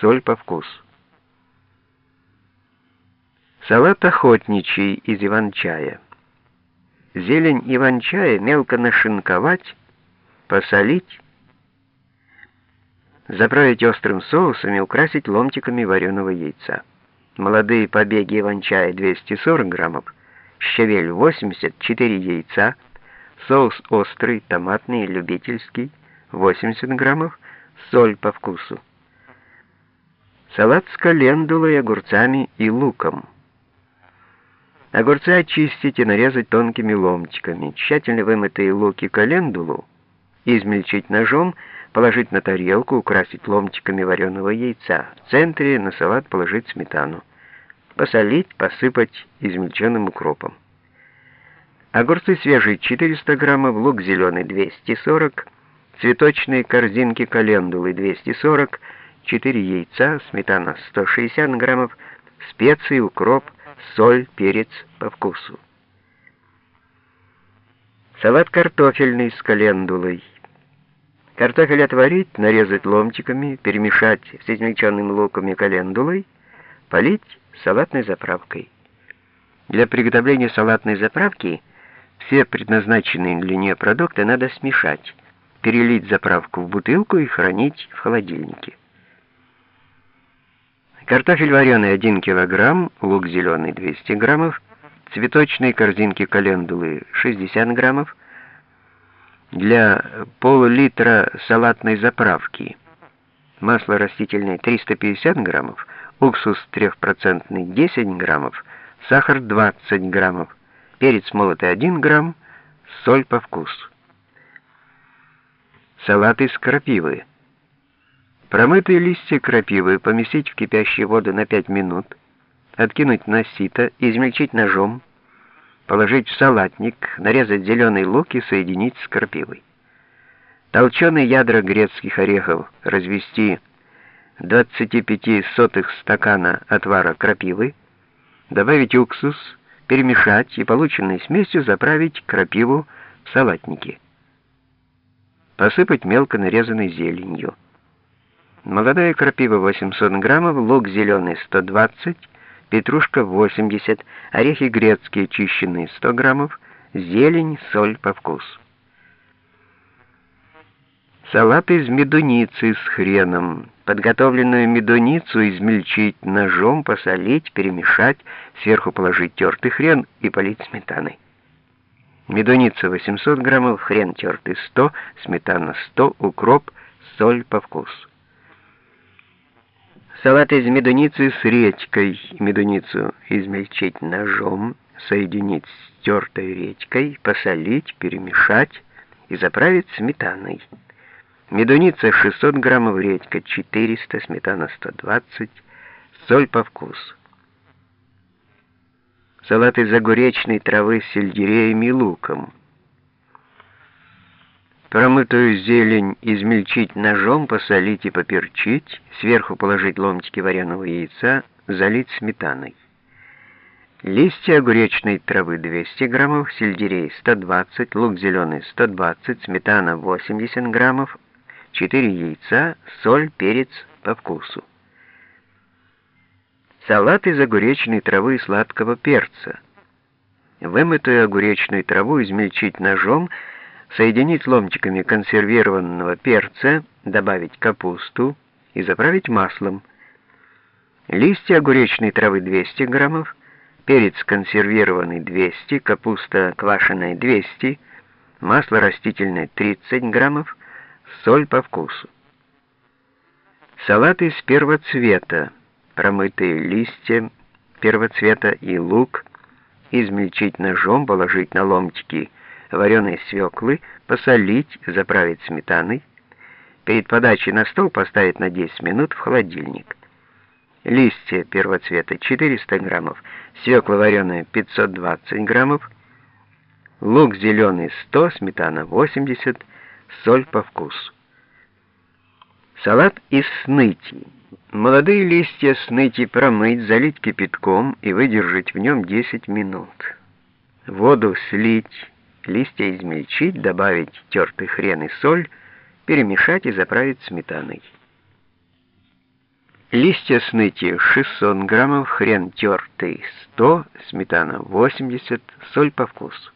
соль по вкусу. Салат охотничий из иван-чая. Зелень иван-чая мелко нашинковать, посолить, заправить острым соусом и украсить ломтиками вареного яйца. Молодые побеги иван-чая 240 граммов, щавель 80, 4 яйца, соус острый, томатный, любительский 80 граммов, соль по вкусу. Салат с календулой, огурцами и луком. Огурцы очистить и нарезать тонкими ломтиками. Тщательно вымытые луки календулу измельчить ножом, положить на тарелку, украсить ломтиками вареного яйца. В центре на салат положить сметану. Посолить, посыпать измельченным укропом. Огурцы свежие 400 граммов, лук зеленый 240, цветочные корзинки календулы 240, 4 яйца, сметана 160 граммов, специи, укроп, соль, перец по вкусу. Салат картофельный с календулой. Картофель отварить, нарезать ломтиками, перемешать с измельченным луком и календулой, полить салатной заправкой. Для приготовления салатной заправки все предназначенные для нее продукты надо смешать, перелить заправку в бутылку и хранить в холодильнике. Картофель вареный 1 кг, лук зеленый 200 граммов, цветочные корзинки календулы 60 граммов, для пол-литра салатной заправки масло растительное 350 граммов, уксус 3% 10 граммов, сахар 20 граммов, перец молотый 1 грамм, соль по вкусу. Салат из крапивы. Промытые листья крапивы поместить в кипящую воду на 5 минут, откинуть на сито, измельчить ножом, положить в салатник, нарезать зеленый лук и соединить с крапивой. Толченые ядра грецких орехов развести в 25 сотых стакана отвара крапивы, добавить уксус, перемешать и полученной смесью заправить крапиву в салатнике. Посыпать мелко нарезанной зеленью. Молодая крапива 800 граммов, лук зеленый 120, петрушка 80, орехи грецкие чищенные 100 граммов, зелень, соль по вкусу. Салат из медуницы с хреном. Подготовленную медуницу измельчить ножом, посолить, перемешать, сверху положить тертый хрен и полить сметаной. Медуница 800 граммов, хрен тертый 100, сметана 100, укроп, соль по вкусу. Салат из медуницы с редькой. Медуницу измельчить ножом, соединить с тертой редькой, посолить, перемешать и заправить сметаной. Медуница 600 граммов, редька 400, сметана 120, соль по вкусу. Салат из огуречной травы с сельдереем и луком. Промытую зелень измельчить ножом, посолить и поперчить, сверху положить ломтики вареного яйца, залить сметаной. Листья огуречной травы 200 граммов, сельдерей 120, лук зеленый 120, сметана 80 граммов, 4 яйца, соль, перец по вкусу. Салат из огуречной травы и сладкого перца. Вымытую огуречную траву измельчить ножом, соединить ломтиками консервированного перца, добавить капусту и заправить маслом. Листья огуречной травы 200 граммов, перец консервированный 200, капуста квашеная 200, масло растительное 30 граммов, соль по вкусу. Салат из первоцвета, промытые листья первоцвета и лук, измельчить ножом, положить на ломтики вареной свеклы, посолить, заправить сметаной, перед подачей на стол поставить на 10 минут в холодильник. Листья первоцвета 400 граммов, свекла вареная 520 граммов, лук зеленый 100, сметана 80, соль по вкусу. Салат из сныти. Молодые листья сныти промыть, залить кипятком и выдержать в нем 10 минут. Воду слить, листья измельчить, добавить тертый хрен и соль, перемешать и заправить сметаной. Листья сныти 600 граммов, хрен тертый 100, сметана 80, соль по вкусу.